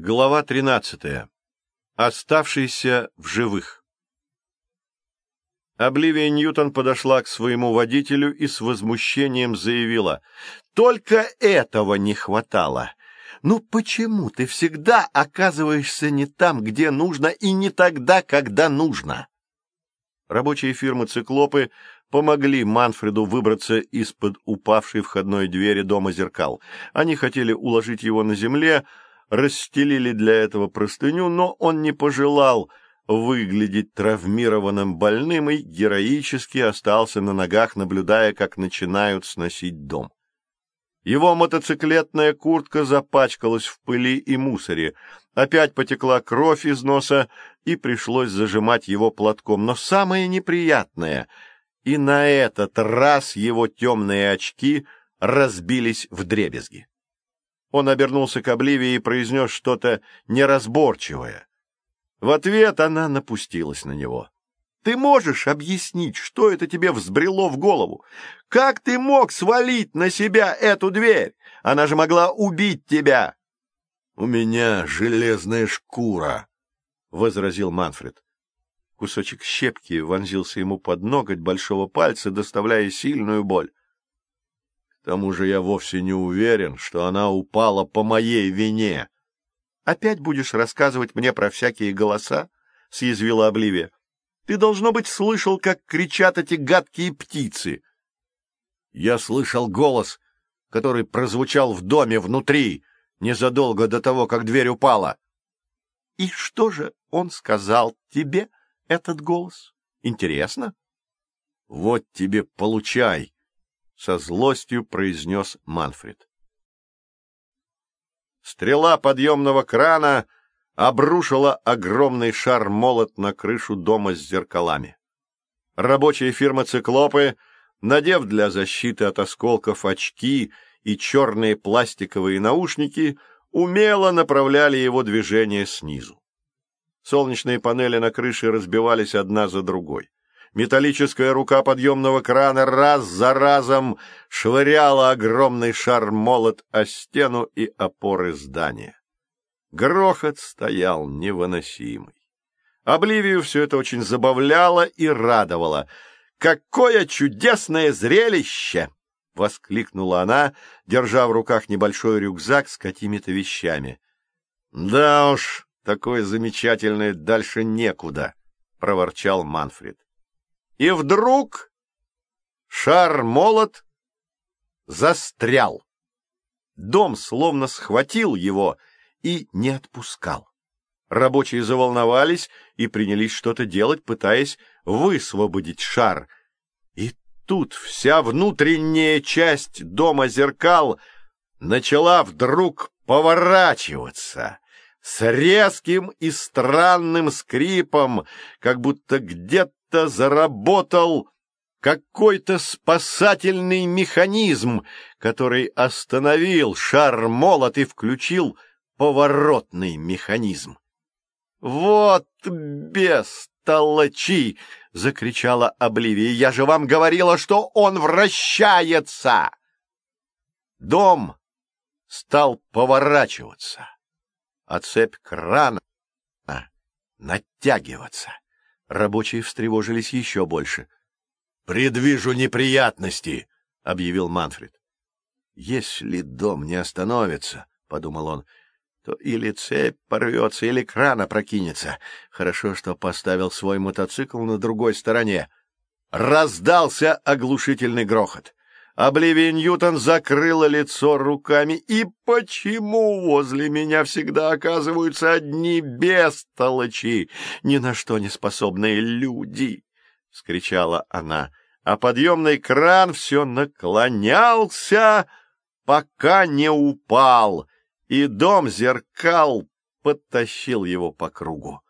Глава 13. Оставшийся в живых. Обливия Ньютон подошла к своему водителю и с возмущением заявила. «Только этого не хватало! Ну почему ты всегда оказываешься не там, где нужно, и не тогда, когда нужно?» Рабочие фирмы «Циклопы» помогли Манфреду выбраться из-под упавшей входной двери дома зеркал. Они хотели уложить его на земле, расстелили для этого простыню, но он не пожелал выглядеть травмированным больным и героически остался на ногах, наблюдая, как начинают сносить дом. Его мотоциклетная куртка запачкалась в пыли и мусоре, опять потекла кровь из носа, и пришлось зажимать его платком. Но самое неприятное — и на этот раз его темные очки разбились в дребезги. Он обернулся к Обливии и произнес что-то неразборчивое. В ответ она напустилась на него. — Ты можешь объяснить, что это тебе взбрело в голову? Как ты мог свалить на себя эту дверь? Она же могла убить тебя! — У меня железная шкура, — возразил Манфред. Кусочек щепки вонзился ему под ноготь большого пальца, доставляя сильную боль. Тому же я вовсе не уверен, что она упала по моей вине. — Опять будешь рассказывать мне про всякие голоса? — съязвила Обливия. — Ты, должно быть, слышал, как кричат эти гадкие птицы. Я слышал голос, который прозвучал в доме внутри, незадолго до того, как дверь упала. — И что же он сказал тебе? — этот голос? Интересно? — Вот тебе получай! Со злостью произнес Манфред. Стрела подъемного крана обрушила огромный шар-молот на крышу дома с зеркалами. Рабочая фирма «Циклопы», надев для защиты от осколков очки и черные пластиковые наушники, умело направляли его движение снизу. Солнечные панели на крыше разбивались одна за другой. Металлическая рука подъемного крана раз за разом швыряла огромный шар-молот о стену и опоры здания. Грохот стоял невыносимый. Обливию все это очень забавляло и радовало. «Какое чудесное зрелище!» — воскликнула она, держа в руках небольшой рюкзак с какими-то вещами. «Да уж, такое замечательное дальше некуда», — проворчал Манфред. И вдруг шар-молот застрял. Дом словно схватил его и не отпускал. Рабочие заволновались и принялись что-то делать, пытаясь высвободить шар. И тут вся внутренняя часть дома зеркал начала вдруг поворачиваться с резким и странным скрипом, как будто где-то будто заработал какой-то спасательный механизм, который остановил шар-молот и включил поворотный механизм. «Вот бестолочи!» — закричала Обливия. «Я же вам говорила, что он вращается!» Дом стал поворачиваться, а цепь крана натягиваться. Рабочие встревожились еще больше. — Предвижу неприятности, — объявил Манфред. — Если дом не остановится, — подумал он, — то или цепь порвется, или кран опрокинется. Хорошо, что поставил свой мотоцикл на другой стороне. Раздался оглушительный грохот. Обливия Ньютон закрыла лицо руками. «И почему возле меня всегда оказываются одни бестолочи, ни на что не способные люди?» — скричала она. А подъемный кран все наклонялся, пока не упал, и дом зеркал подтащил его по кругу.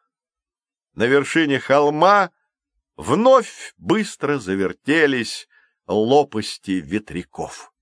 На вершине холма вновь быстро завертелись лопасти ветряков.